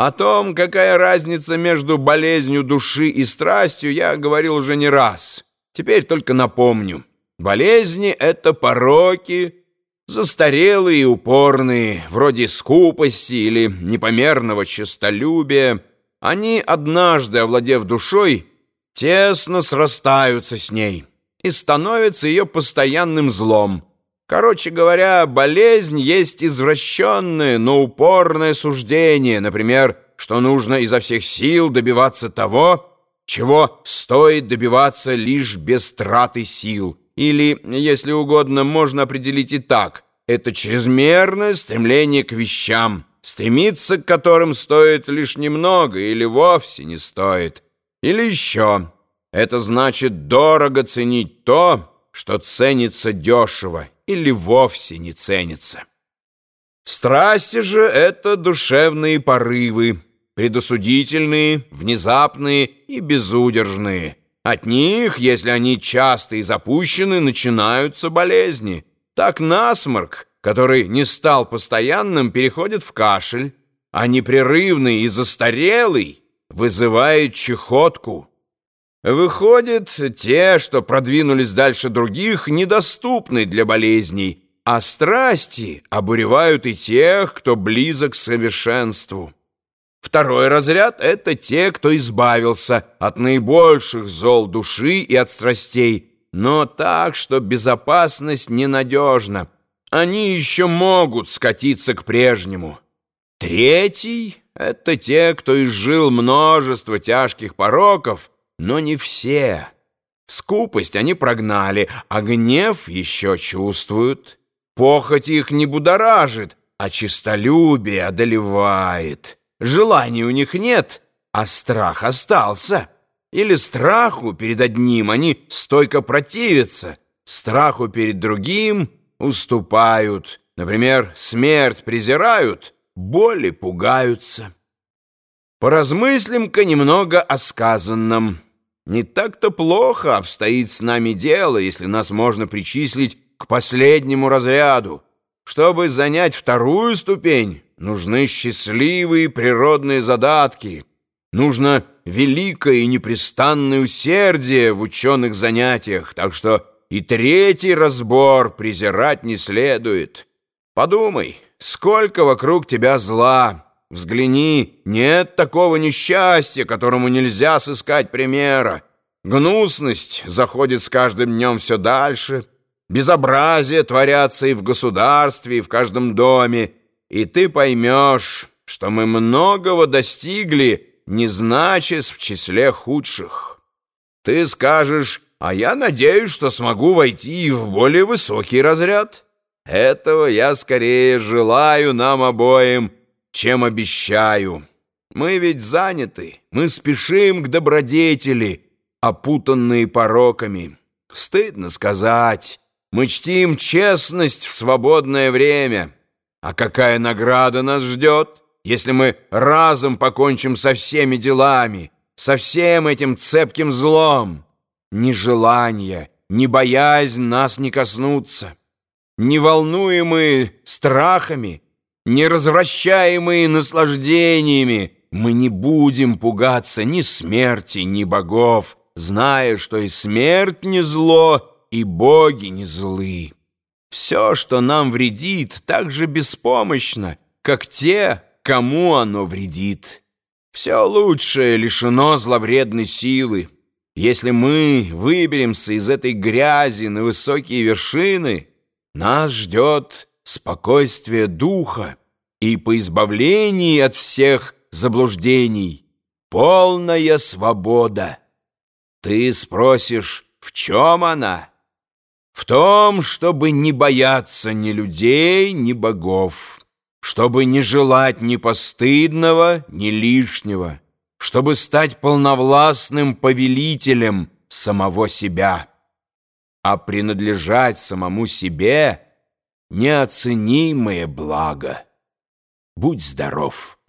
О том, какая разница между болезнью души и страстью, я говорил уже не раз. Теперь только напомню. Болезни — это пороки, застарелые и упорные, вроде скупости или непомерного честолюбия. Они, однажды овладев душой, тесно срастаются с ней и становятся ее постоянным злом. Короче говоря, болезнь есть извращенное, но упорное суждение, например, что нужно изо всех сил добиваться того, чего стоит добиваться лишь без траты сил. Или, если угодно, можно определить и так. Это чрезмерное стремление к вещам, стремиться к которым стоит лишь немного или вовсе не стоит. Или еще. Это значит дорого ценить то, что ценится дешево или вовсе не ценится. Страсти же — это душевные порывы, предосудительные, внезапные и безудержные. От них, если они часто и запущены, начинаются болезни. Так насморк, который не стал постоянным, переходит в кашель, а непрерывный и застарелый вызывает чехотку. Выходит, те, что продвинулись дальше других, недоступны для болезней, а страсти обуревают и тех, кто близок к совершенству. Второй разряд — это те, кто избавился от наибольших зол души и от страстей, но так, что безопасность ненадежна. Они еще могут скатиться к прежнему. Третий — это те, кто изжил множество тяжких пороков, но не все. Скупость они прогнали, а гнев еще чувствуют. Похоть их не будоражит, а чистолюбие одолевает. Желаний у них нет, а страх остался. Или страху перед одним они стойко противятся, страху перед другим уступают. Например, смерть презирают, боли пугаются. Поразмыслим-ка немного о сказанном. Не так-то плохо обстоит с нами дело, если нас можно причислить к последнему разряду. Чтобы занять вторую ступень, нужны счастливые природные задатки. Нужно великое и непрестанное усердие в ученых занятиях, так что и третий разбор презирать не следует. Подумай, сколько вокруг тебя зла, Взгляни, нет такого несчастья, которому нельзя сыскать примера. Гнусность заходит с каждым днем все дальше. Безобразие творятся и в государстве, и в каждом доме. И ты поймешь, что мы многого достигли, не значась в числе худших. Ты скажешь, а я надеюсь, что смогу войти в более высокий разряд. Этого я скорее желаю нам обоим, чем обещаю. Мы ведь заняты, мы спешим к добродетели, опутанные пороками. Стыдно сказать, мы чтим честность в свободное время. А какая награда нас ждет, если мы разом покончим со всеми делами, со всем этим цепким злом? Ни желания, ни боязнь нас не коснутся. Не волнуемые страхами — неразвращаемые наслаждениями, мы не будем пугаться ни смерти, ни богов, зная, что и смерть не зло, и боги не злы. Все, что нам вредит, так же беспомощно, как те, кому оно вредит. Все лучшее лишено зловредной силы. Если мы выберемся из этой грязи на высокие вершины, нас ждет спокойствие духа и по избавлении от всех заблуждений полная свобода. Ты спросишь, в чем она? В том, чтобы не бояться ни людей, ни богов, чтобы не желать ни постыдного, ни лишнего, чтобы стать полновластным повелителем самого себя. А принадлежать самому себе — неоценимое благо. Будь здоров!